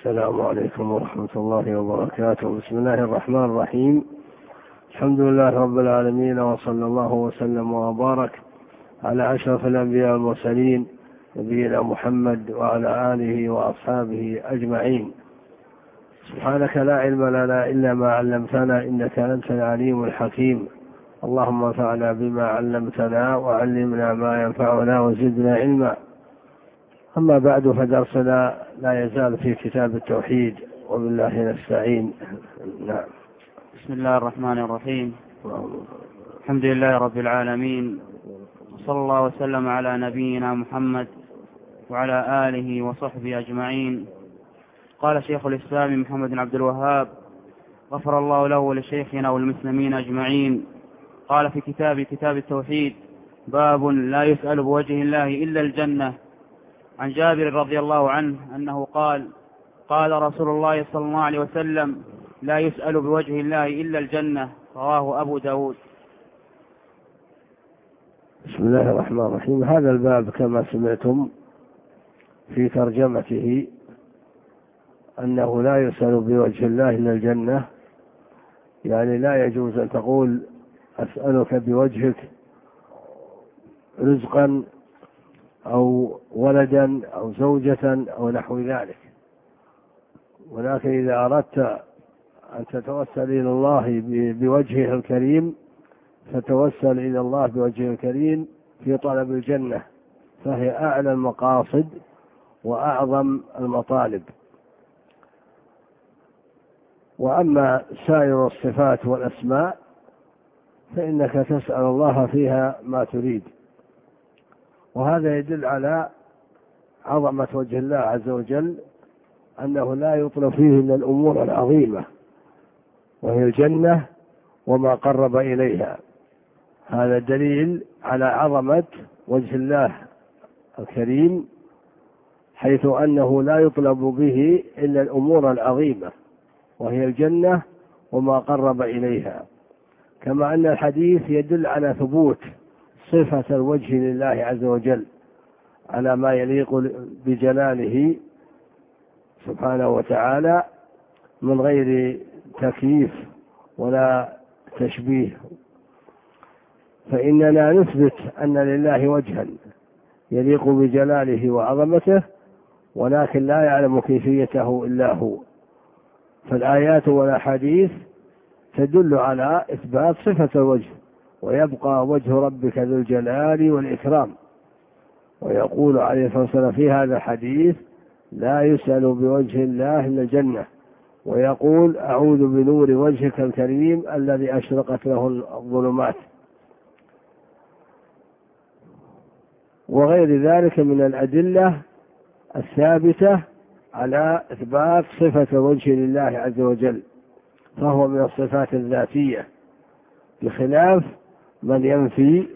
السلام عليكم ورحمة الله وبركاته. بسم الله الرحمن الرحيم. الحمد لله رب العالمين وصلى الله وسلم وبارك على أشرف الأنبياء والمرسلين نبينا محمد وعلى آله وأصحابه أجمعين. سبحانك لا علم لنا إلا ما علمتنا إنك أنت العليم الحكيم. اللهم انفعنا بما علمتنا وعلمنا ما ينفعنا وزدنا علما. أما بعد فدرسنا لا يزال في كتاب التوحيد وبالله نستعين. نعم. بسم الله الرحمن الرحيم. الحمد لله رب العالمين وصلى الله وسلم على نبينا محمد وعلى آله وصحبه أجمعين. قال شيخ الإسلام محمد بن عبد الوهاب غفر الله له ولشيخنا والمسلمين أجمعين. قال في كتاب كتاب التوحيد باب لا يسأل بوجه الله إلا الجنة. عن جابر رضي الله عنه أنه قال قال رسول الله صلى الله عليه وسلم لا يسأل بوجه الله إلا الجنة. رواه أبو داود. بسم الله الرحمن الرحيم. هذا الباب كما سمعتم في ترجمته أنه لا يسأل بوجه الله إلا الجنة. يعني لا يجوز أن تقول أسألك بوجهك رزقا أو ولدا أو زوجة أو نحو ذلك. ولكن إذا أردت أن تتوسل إلى الله بوجهه الكريم فتوسل إلى الله بوجهه الكريم في طلب الجنة فهي أعلى المقاصد وأعظم المطالب. وأما سائر الصفات والأسماء فإنك تسأل الله فيها ما تريد. وهذا يدل على عظمة وجه الله عز وجل أنه لا يطلب فيه إلا الأمور العظيمة وهي الجنة وما قرب إليها. هذا دليل على عظمة وجه الله الكريم حيث أنه لا يطلب به إلا الأمور العظيمة وهي الجنة وما قرب إليها. كما أن الحديث يدل على ثبوت صفة الوجه لله عز وجل على ما يليق بجلاله سبحانه وتعالى من غير تكييف ولا تشبيه. فإننا نثبت أن لله وجها يليق بجلاله وعظمته ولكن لا يعلم كيفيته إلا هو. فالآيات والأحاديث تدل على إثبات صفة الوجه. ويبقى وجه ربك ذو الجلال والإكرام. ويقول عليه الصلاة والسلام في هذا الحديث لا يسأل بوجه الله إلا الجنة. ويقول أعوذ بنور وجهك الكريم الذي أشرقت له الظلمات. وغير ذلك من الأدلة الثابتة على إثبات صفة الوجه لله عز وجل فهو من الصفات الذاتية بخلاف من ينفي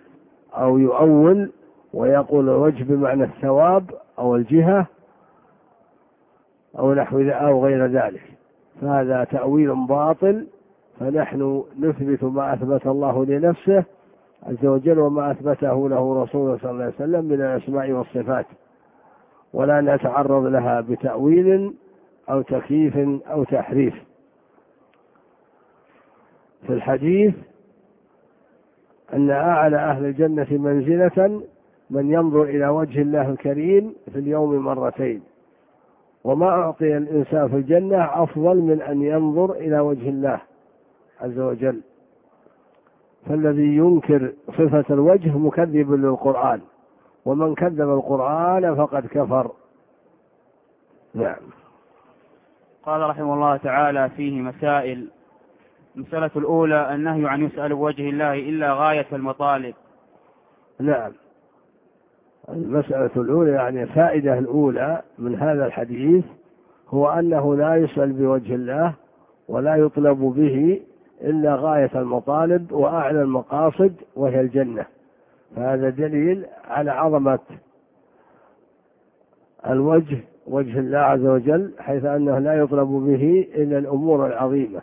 أو يؤول ويقول الوجه بمعنى الثواب أو الجهة أو نحو أو غير ذلك. فهذا تأويل باطل فنحن نثبت ما أثبت الله لنفسه عز وجل وما أثبته له رسوله صلى الله عليه وسلم من الأسماء والصفات. ولا نتعرض لها بتأويل أو تكييف أو تحريف. في الحديث أن أعلى أهل الجنة منزلة من ينظر إلى وجه الله الكريم في اليوم مرتين. وما أعطي الإنسان في الجنة أفضل من أن ينظر إلى وجه الله عز وجل. فالذي ينكر صفة الوجه مكذب للقرآن ومن كذب القرآن فقد كفر. نعم. قال رحمه الله تعالى فيه مسائل المسألة الأولى النهي عن يسأل بوجه الله إلا غاية المطالب. نعم. المسألة الأولى يعني الفائدة الأولى من هذا الحديث هو أنه لا يسأل بوجه الله ولا يطلب به إلا غاية المطالب وأعلى المقاصد وهي الجنة. فهذا دليل على عظمة الوجه وجه الله عز وجل حيث أنه لا يطلب به إلا الأمور العظيمة.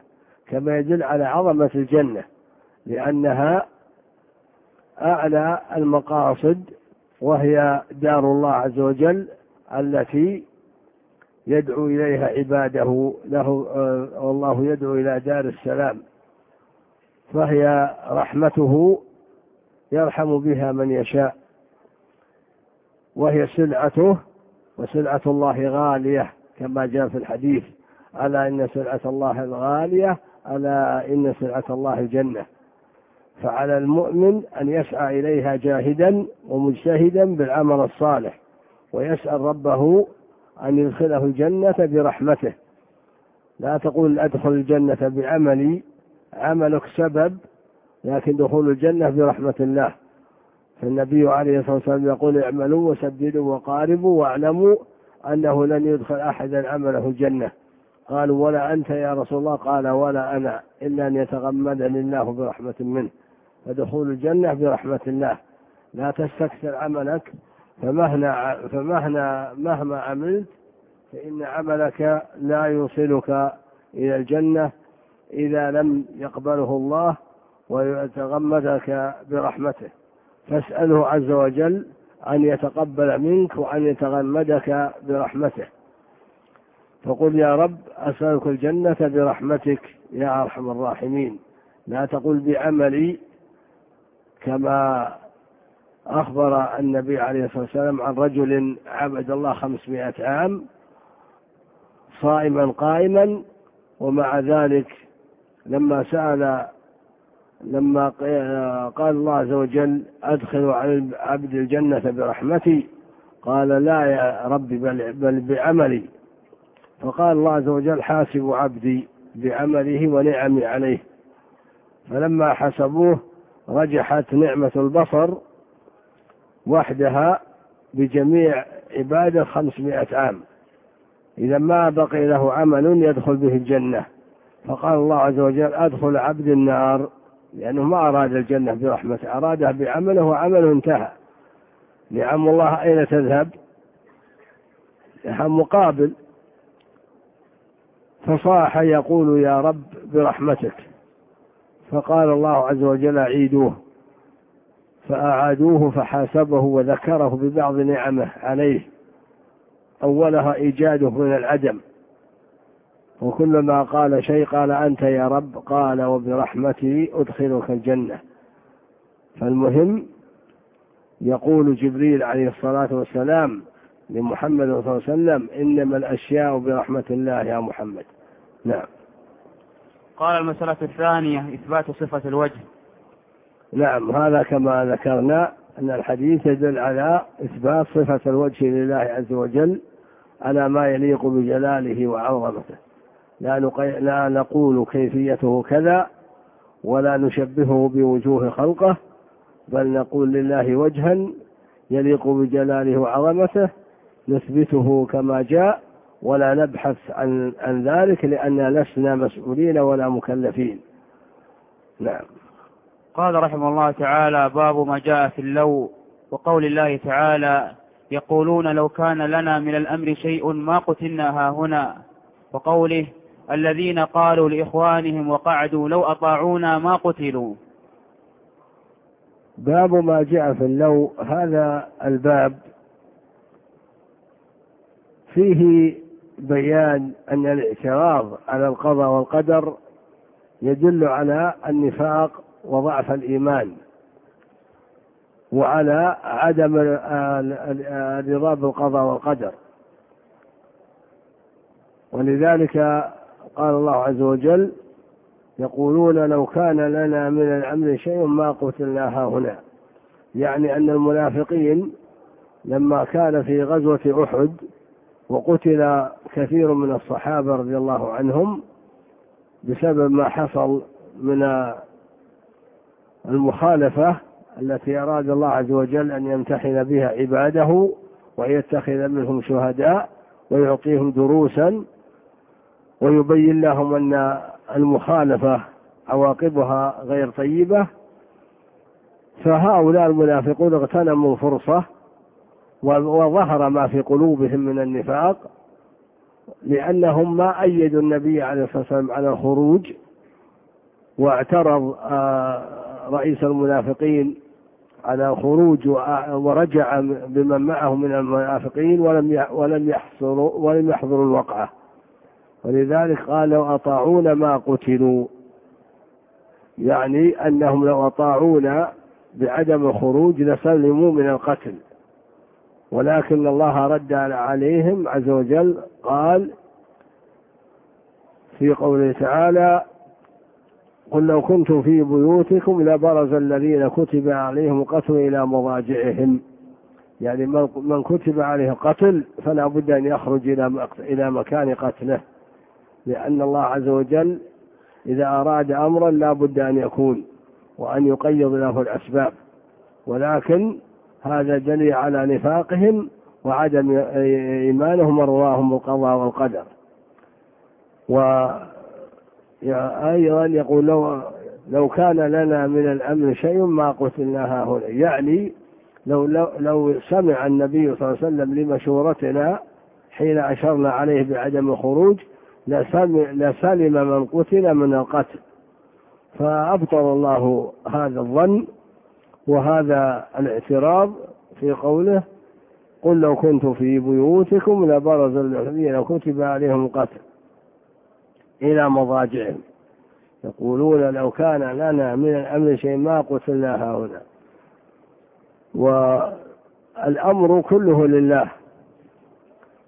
كما يدل على عظمة الجنة لأنها أعلى المقاصد وهي دار الله عز وجل التي يدعو إليها عباده له والله يدعو إلى دار السلام. فهي رحمته يرحم بها من يشاء وهي سلعته وسلعة الله غالية كما جاء في الحديث ألا إن سلعة الله الغالية ألا إن سلعة الله الجنة. فعلى المؤمن أن يسعى إليها جاهدا ومجتهدا بالعمل الصالح ويسأل ربه أن يدخله الجنة برحمته. لا تقول أدخل الجنة بعملي عملك سبب لكن دخول الجنة برحمة الله. فالنبي عليه الصلاة والسلام يقول اعملوا وسددوا وقاربوا واعلموا أنه لن يدخل أحدا عمله الجنة. قالوا ولا أنت يا رسول الله؟ قال ولا أنا إلا أن يتغمدني الله برحمة منه. فدخول الجنة برحمة الله. لا تستكثر عملك فمهما فمهما مهما عملت فإن عملك لا يوصلك إلى الجنة إذا لم يقبله الله ويتغمدك برحمته. فاسأله عز وجل أن يتقبل منك وأن يتغمدك برحمته. فقل يا رب أسألك الجنة برحمتك يا أرحم الراحمين. لا تقل بعملي كما أخبر النبي عليه الصلاة والسلام عن رجل عبد الله خمسمائة عام صائما قائما ومع ذلك لما سأل لما قال الله عز وجل أدخل على العبد الجنة برحمتي قال لا يا ربي بل, بل بعملي. فقال الله عز وجل حاسب عبدي بعمله ونعمي عليه. فلما حسبوه رجحت نعمة البصر وحدها بجميع عبادة خمسمائة عام. إذا ما بقي له عمل يدخل به الجنة. فقال الله عز وجل أدخل عبد النار لأنه ما أراد الجنة برحمته أرادها بعمله وعمله انتهى. نعم الله أين تذهب؟ مقابل. فصاح يقول يا رب برحمتك. فقال الله عز وجل أعيدوه فأعادوه فحاسبه وذكره ببعض نعمه عليه. أولها إيجاده من العدم. وكلما قال شيء قال أنت يا رب قال وبرحمتي أدخلك الجنة. فالمهم يقول جبريل عليه الصلاة والسلام لمحمد صلى الله عليه وسلم إنما الأشياء برحمة الله يا محمد. نعم. قال المسألة الثانية إثبات صفة الوجه. نعم هذا كما ذكرنا أن الحديث يدل على إثبات صفة الوجه لله عز وجل على ما يليق بجلاله وعظمته. لا, نقي... لا نقول كيفيته كذا ولا نشبهه بوجوه خلقه بل نقول لله وجها يليق بجلاله وعظمته نثبته كما جاء ولا نبحث عن عن ذلك لأننا لسنا مسؤولين ولا مكلفين. نعم. قال رحمه الله تعالى باب ما جاء في اللو وقول الله تعالى يقولون لو كان لنا من الأمر شيء ما قتلنا هنا. وقوله الذين قالوا لإخوانهم وقعدوا لو أطاعونا ما قتلوا. باب ما جاء في اللو هذا الباب فيه بيان أن الاعتراض على القضاء والقدر يدل على النفاق وضعف الإيمان وعلى عدم الرضا بالقضاء والقدر. ولذلك قال الله عز وجل يقولون لو كان لنا من الأمر شيء ما قتلنا هنا يعني أن المنافقين لما كان في غزوة أحد وقتل كثير من الصحابة رضي الله عنهم بسبب ما حصل من المخالفة التي أراد الله عز وجل أن يمتحن بها عباده ويتخذ منهم شهداء ويعطيهم دروسا ويبين لهم أن المخالفة عواقبها غير طيبة فهؤلاء المنافقون اغتنموا فرصة وظهر ما في قلوبهم من النفاق لأنهم ما أيدوا النبي عليه الصلاة والسلام على الخروج واعترض آه، رئيس المنافقين على خروج ورجع بمن معه من المنافقين ولم ولم يحصروا ولم يحضروا الوقعة. ولذلك قال لو أطاعونا ما قتلوا. يعني أنهم لو أطاعونا بعدم الخروج لسلموا من القتل. ولكن الله رد عليهم عز وجل قال في قوله تعالى قل لو كنتم في بيوتكم لبرز الذين كتب عليهم القتل إلى مضاجعهم. يعني من كتب عليه القتل فلا بد أن يخرج إلى مكان قتله. لأن الله عز وجل إذا أراد أمرا لا بد أن يكون وأن يقيض له الأسباب. ولكن هذا دليل على نفاقهم وعدم إيمانهم ورواهم بالقضاء والقدر. وأيضا يقول لو لو كان لنا من الأمر شيء ما قتلنا هنا يعني لو, لو, لو سمع النبي صلى الله عليه وسلم لمشورتنا حين أشرنا عليه بعدم الخروج لسلم من قتل من القتل. فأبطل الله هذا الظن وهذا الاعتراض في قوله قل لو كنت في بيوتكم لبرز الذين كتب عليهم القتل إلى مضاجعهم. يقولون لو كان لنا من الأمر شيء ما قتلنا هؤلاء. والأمر كله لله.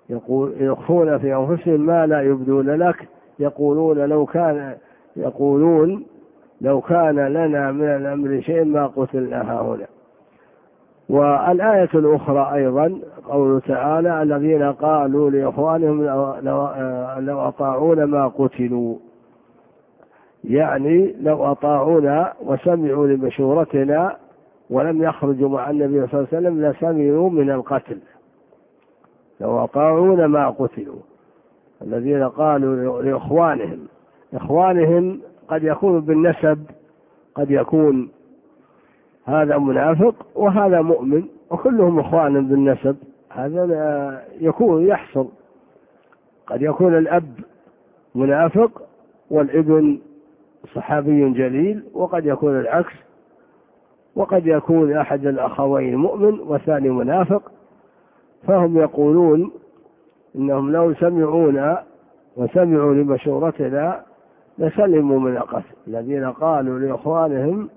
يقول يخفون في أنفسهم ما لا يبدون لك. يقولون لو كان يقولون لو كان لنا من الأمر شيء ما قتلنا هنا والآية الأخرى أيضا قوله تعالى الذين قالوا لإخوانهم لو, أطاعونا ما قتلوا. يعني لو أطاعونا وسمعوا لمشورتنا ولم يخرجوا مع النبي صلى الله عليه وسلم لسمعوا من القتل. لو أطاعونا ما قتلوا. الذين قالوا لإخوانهم. إخوانهم قد يكون بالنسب قد يكون هذا منافق وهذا مؤمن وكلهم إخوان بالنسب. هذا يكون يحصل. قد يكون الأب منافق والابن صحابي جليل وقد يكون العكس. وقد يكون أحد الأخوين مؤمن والثاني منافق. فهم يقولون إنهم لو سمعونا وسمعوا لمشورتنا لسلموا من القتل. الذين قالوا لإخوانهم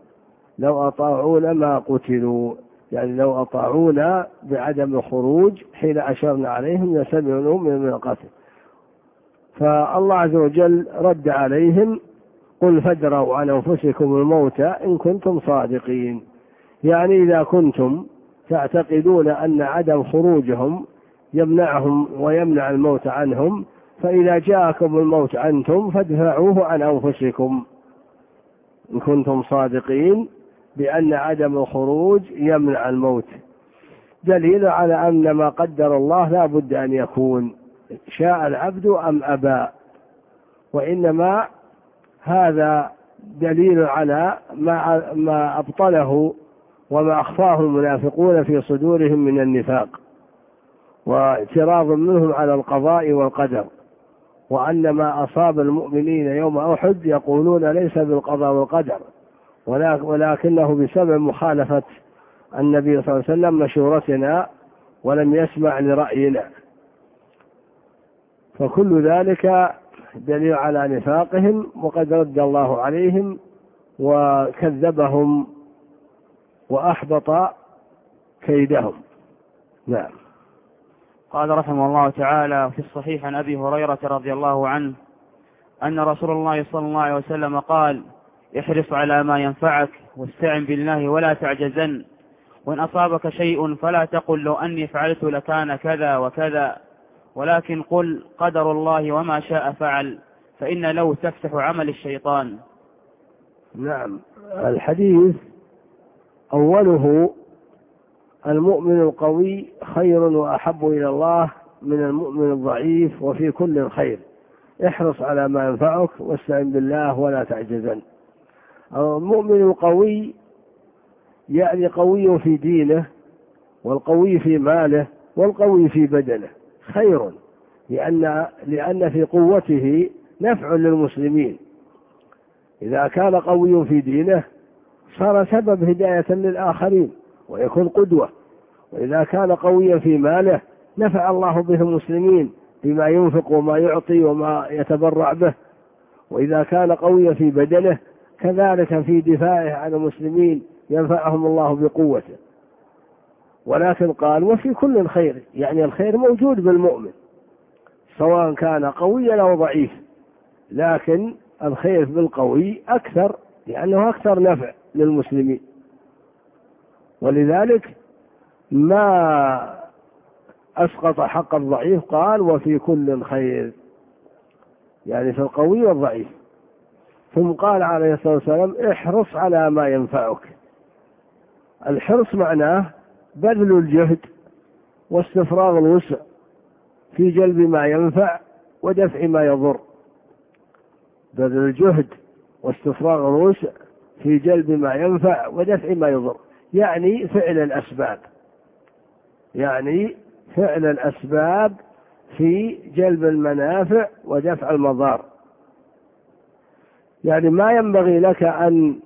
لو أطاعونا ما قتلوا. يعني لو أطاعونا بعدم الخروج حين أشرنا عليهم لسلموا من القتل. فالله عز وجل رد عليهم قل فادروا عن أنفسكم الموت إن كنتم صادقين. يعني إذا كنتم تعتقدون أن عدم خروجهم يمنعهم ويمنع الموت عنهم فإذا جاءكم الموت أنتم فادفعوه عن أنفسكم. إن كنتم صادقين بأن عدم الخروج يمنع الموت. دليل على أن ما قدر الله لا بد أن يكون. شاء العبد أم أبى. وإنما هذا دليل على ما ما أبطله وما أخفاه المنافقون في صدورهم من النفاق. واعتراض منهم على القضاء والقدر. وأن ما أصاب المؤمنين يوم أحد يقولون ليس بالقضاء والقدر ولكنه بسبب مخالفة النبي صلى الله عليه وسلم مشورتنا ولم يسمع لرأينا. فكل ذلك دليل على نفاقهم وقد رد الله عليهم وكذبهم وأحبط كيدهم. نعم. قال رحمه الله تعالى في الصحيح عن أبي هريرة رضي الله عنه أن رسول الله صلى الله عليه وسلم قال احرص على ما ينفعك واستعن بالله ولا تعجزن. وإن أصابك شيء فلا تقل لو أني فعلت لكان كذا وكذا. ولكن قل قدر الله وما شاء فعل فإن لو تفتح عمل الشيطان. نعم. الحديث أوله المؤمن القوي خير وأحب إلى الله من المؤمن الضعيف وفي كل خير. احرص على ما ينفعك واستعن بالله ولا تعجزن. المؤمن القوي يعني قوي في دينه والقوي في ماله والقوي في بدنه. خير لأن لأن في قوته نفع للمسلمين. إذا كان قوي في دينه صار سبب هداية للآخرين. ويكون قدوة. وإذا كان قويا في ماله نفع الله به المسلمين بما ينفق وما يعطي وما يتبرع به. وإذا كان قويا في بدنه كذلك في دفاعه عن المسلمين ينفعهم الله بقوته. ولكن قال وفي كل خير يعني الخير موجود بالمؤمن سواء كان قويا أو ضعيف. لكن الخير بالقوي أكثر لأنه أكثر نفع للمسلمين. ولذلك ما أسقط حق الضعيف قال وفي كل خير يعني في القوي والضعيف. ثم قال عليه الصلاة والسلام احرص على ما ينفعك. الحرص معناه بذل الجهد واستفراغ الوسع في جلب ما ينفع ودفع ما يضر. بذل الجهد واستفراغ الوسع في جلب ما ينفع ودفع ما يضر. يعني فعل الأسباب. يعني فعل الأسباب في جلب المنافع ودفع المضار. يعني ما ينبغي لك أن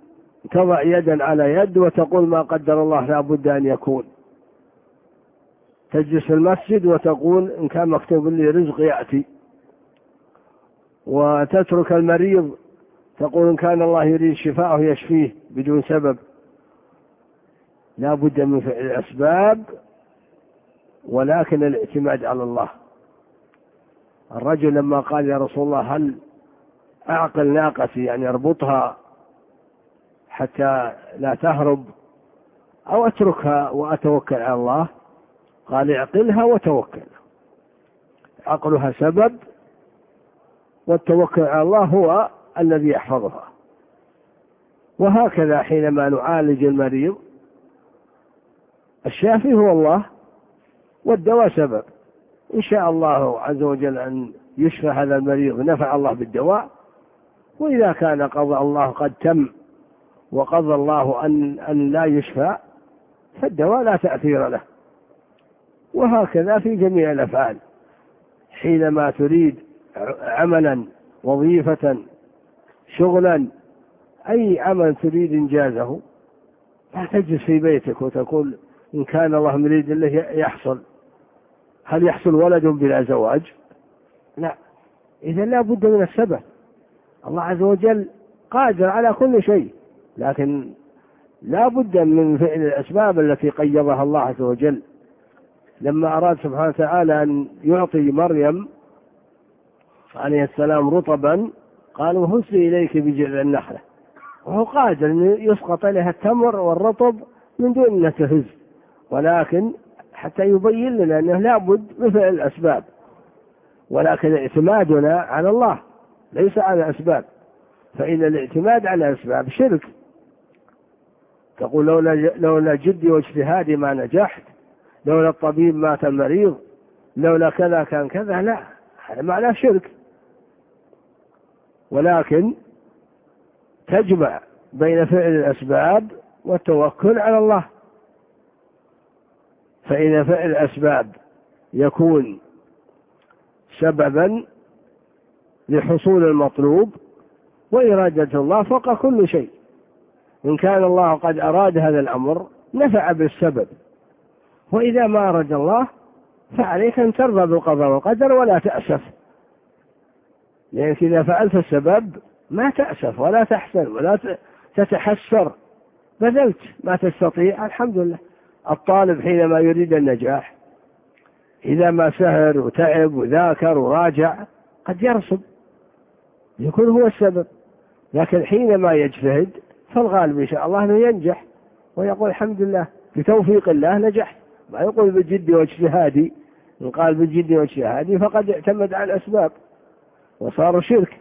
تضع يدا على يد وتقول ما قدر الله لا بد أن يكون. تجلس في المسجد وتقول إن كان مكتوب لي رزق يأتي. وتترك المريض تقول إن كان الله يريد شفاءه يشفيه بدون سبب. لا بد من فعل الأسباب ولكن الاعتماد على الله. الرجل لما قال يا رسول الله هل أعقل ناقتي يعني أربطها حتى لا تهرب أو أتركها وأتوكل على الله؟ قال اعقلها وتوكل. عقلها سبب والتوكل على الله هو الذي يحفظها. وهكذا حينما نعالج المريض الشافي هو الله والدواء سبب. إن شاء الله عز وجل أن يشفى هذا المريض نفع الله بالدواء. وإذا كان قضى الله قد تم وقضى الله أن أن لا يشفى فالدواء لا تأثير له. وهكذا في جميع الأفعال. حينما تريد عملا وظيفة شغلا أي عمل تريد إنجازه لا تجلس في بيتك وتقول إن كان الله مريد له يحصل. هل يحصل ولد بلا زواج؟ لا. إذا لا بد من السبب. الله عز وجل قادر على كل شيء. لكن لا بد من فعل الأسباب التي قيضها الله عز وجل. لما أراد سبحانه وتعالى أن يعطي مريم عليه السلام رطبا قال وهزي إليك بجذع النخلة. وهو قادر أن يسقط إليها التمر والرطب من دون أن تهز. ولكن حتى يبين لنا أنه لابد فعل الأسباب. ولكن اعتمادنا على الله ليس على أسباب. فإن الاعتماد على أسباب شرك. تقول لولا لولا جدي واجتهادي ما نجحت. لولا الطبيب مات المريض. لولا كذا كان كذا. لا هذا معناه شرك. ولكن تجمع بين فعل الأسباب والتوكل على الله. فإن فعل الأسباب يكون سببا لحصول المطلوب وإرادة الله فوق كل شيء. إن كان الله قد أراد هذا الأمر نفع بالسبب. وإذا ما أراد الله فعليك أن ترضى بالقضاء والقدر ولا تأسف. لأنك إذا فعلت السبب ما تأسف ولا تحزن ولا تتحسر. بذلت ما تستطيع الحمد لله. الطالب حينما يريد النجاح إذا ما سهر وتعب وذاكر وراجع قد يرسب يكون هو السبب لكن حينما يجتهد فالغالب إن شاء الله أنه ينجح ويقول الحمد لله بتوفيق الله نجحت. ما يقول بجدي واجتهادي إن قال بجدي واجتهادي فقد اعتمد على الأسباب وصار شرك.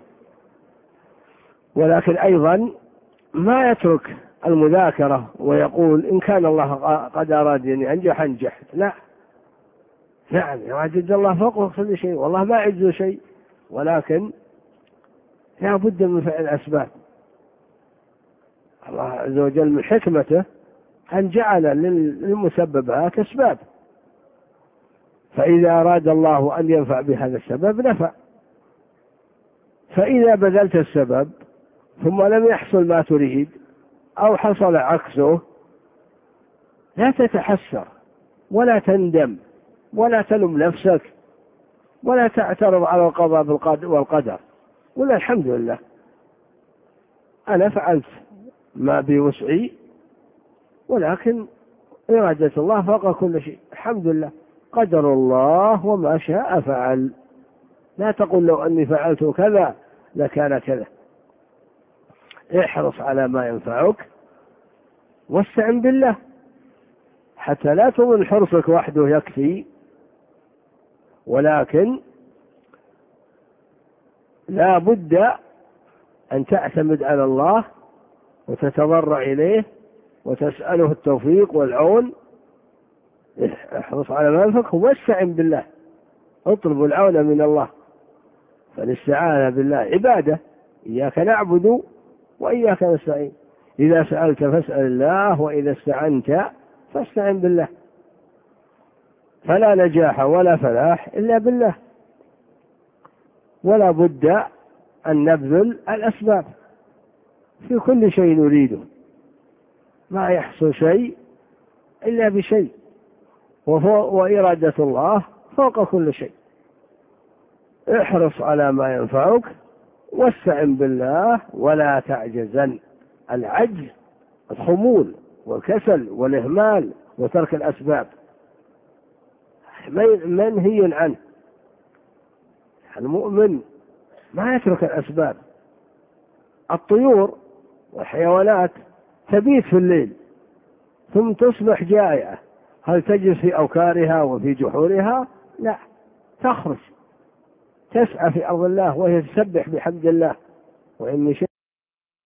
ولكن أيضا ما يترك المذاكرة ويقول إن كان الله قد أراد أن أنجح أنجح لا. نعم يعجز الله فوق كل شيء والله ما يعجز شيء. ولكن لا بد من فعل الأسباب. الله عز وجل من حكمته أن جعل للمسببات أسباب. فإذا أراد الله أن ينفع بهذا السبب نفع. فإذا بذلت السبب ثم لم يحصل ما تريد أو حصل عكسه لا تتحسر ولا تندم ولا تلم نفسك ولا تعترض على القضاء والقدر. قل الحمد لله. أنا فعلت ما بوسعي ولكن إرادة الله فوق كل شيء. الحمد لله. قدر الله وما شاء فعل. لا تقل لو أني فعلت كذا لكان كذا. احرص على ما ينفعك واستعن بالله. حتى لا تظن حرصك وحده يكفي ولكن لا بد أن تعتمد على الله وتتضرع إليه وتسأله التوفيق والعون. احرص على ما ينفعك واستعن بالله. اطلب العون من الله. فالاستعانة بالله عبادة. إياك نعبد وإياك نستعين. إذا سألت فاسأل الله وإذا استعنت فاستعن بالله. فلا نجاح ولا فلاح إلا بالله. ولا بد أن نبذل الأسباب. في كل شيء نريده ما يحصل شيء إلا بشيء. وإرادة الله فوق كل شيء. احرص على ما ينفعك. واستعن بالله ولا تعجزن. العجز الخمول والكسل والإهمال وترك الأسباب. منهي عنه. المؤمن ما يترك الأسباب. الطيور والحيوانات تبيت في الليل ثم تصبح جائعة. هل تجلس في أوكارها وفي جحورها؟ لا تخرج. تسعى في أرض الله وهي تسبح بحمد الله. وإن شيء